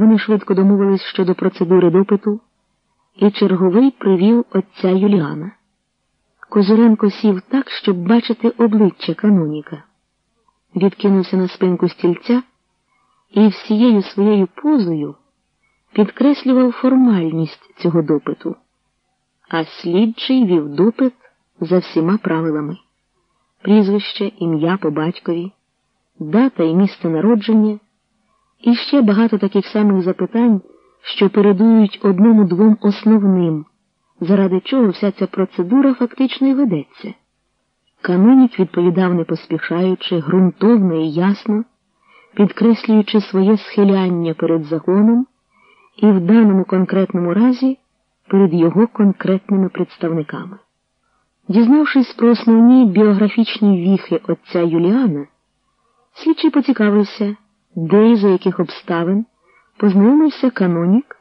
Вони швидко домовились щодо процедури допиту, і черговий привів отця Юліана. Козуренко сів так, щоб бачити обличчя каноніка. Відкинувся на спинку стільця і всією своєю позою підкреслював формальність цього допиту, а слідчий вів допит за всіма правилами прізвище, ім'я по батькові, дата і місце народження, і ще багато таких самих запитань, що передують одному двом основним, заради чого вся ця процедура фактично й ведеться. Канонік відповідав не поспішаючи, ґрунтовно і ясно, підкреслюючи своє схиляння перед законом і в даному конкретному разі перед його конкретними представниками. Дізнавшись про основні біографічні віхи отця Юліана, слідчий поцікавився, де і за яких обставин познайомився канонік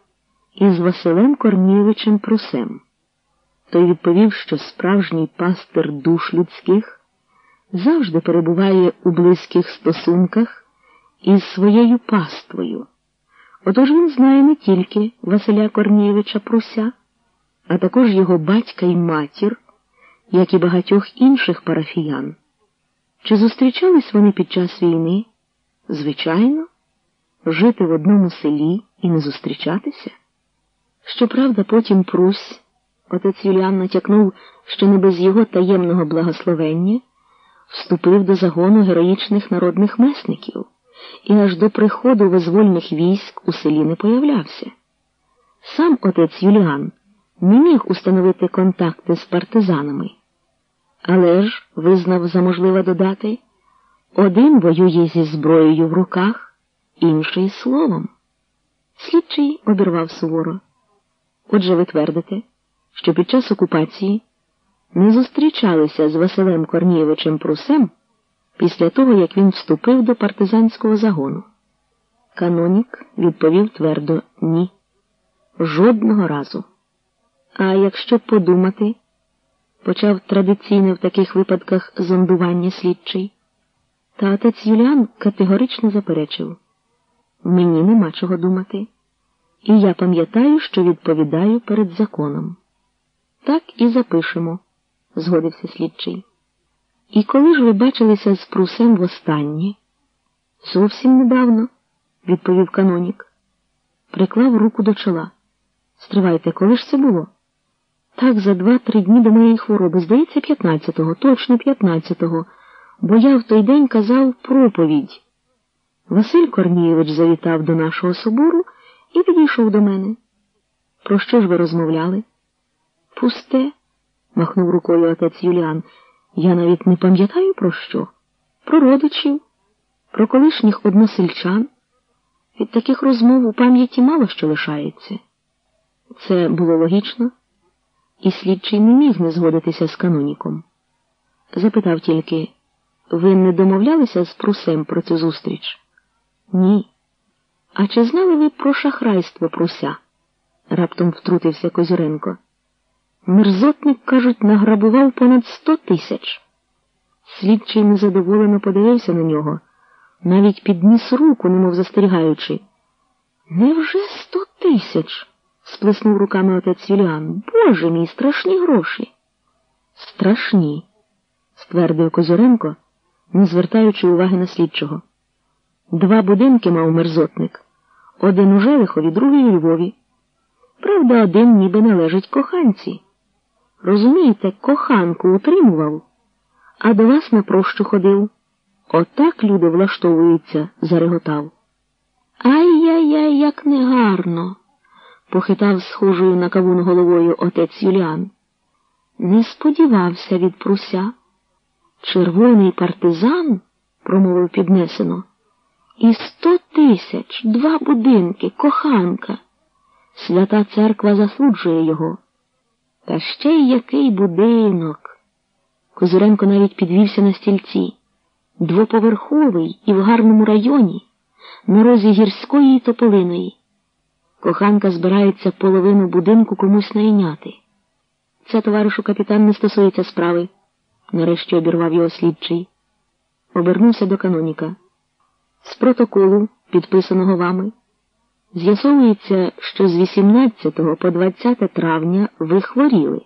із Василем Корнієвичем Прусем. Той відповів, що справжній пастир душ людських завжди перебуває у близьких стосунках із своєю паствою. Отож він знає не тільки Василя Корнієвича Пруся, а також його батька і матір, як і багатьох інших парафіян. Чи зустрічались вони під час війни? Звичайно, жити в одному селі і не зустрічатися? Щоправда, потім Прусь, отець Юліан натякнув, що не без його таємного благословення вступив до загону героїчних народних месників і аж до приходу визвольних військ у селі не появлявся. Сам отець Юліан не міг установити контакти з партизанами, але ж визнав за можливе додати один воює зі зброєю в руках, інший словом. Слідчий обірвав суворо. Отже, ви твердите, що під час окупації не зустрічалися з Василем Корнієвичем Прусем після того, як він вступив до партизанського загону. Канонік відповів твердо ні. Жодного разу. А якщо подумати, почав традиційне в таких випадках зондування слідчий, та отець Юліан категорично заперечив мені нема чого думати, і я пам'ятаю, що відповідаю перед законом. Так і запишемо, згодився слідчий. І коли ж ви бачилися з Прусем востаннє? Зовсім недавно, відповів канонік. Приклав руку до чола. Стривайте, коли ж це було? Так, за два-три дні до моєї хвороби, здається, п'ятнадцятого, точно п'ятнадцятого, бо я в той день казав проповідь. Василь Корнієвич завітав до нашого собору і підійшов до мене. Про що ж ви розмовляли? Пусте, махнув рукою отець Юліан. Я навіть не пам'ятаю про що? Про родичів, про колишніх односельчан. Від таких розмов у пам'яті мало що лишається. Це було логічно, і слідчий не міг не згодитися з каноніком. Запитав тільки, ви не домовлялися з Прусем про цю зустріч? Ні. А чи знали ви про шахрайство Пруся? раптом втрутився Козюренко. Мерзотник, кажуть, награбував понад сто тисяч. Слідчий незадоволено подивився на нього, навіть підніс руку, немов застерігаючи. Невже сто тисяч? сплеснув руками отець Юліан. Боже мій, страшні гроші. Страшні, ствердив Козюренко, не звертаючи уваги на слідчого. Два будинки мав мерзотник. Один у Желихові, другий у Львові. Правда, один ніби належить коханці. Розумієте, коханку утримував, а до вас на прощу ходив. Отак люди влаштовуються, зареготав. Ай-яй-яй, як негарно, похитав схожою на кавун головою отець Юліан. Не сподівався від пруся. Червоний партизан, промовив піднесено, і сто тисяч, два будинки, коханка. Свята церква засуджує його. Та ще й який будинок. Козиренко навіть підвівся на стільці. Двоповерховий і в гарному районі, на розі гірської і тополиної. Коханка збирається половину будинку комусь найняти. Це, товаришу капітан, не стосується справи, нарешті обірвав його слідчий. Обернувся до каноніка. З протоколу, підписаного вами, З'ясовується, що з 18 по 20 травня ви хворіли.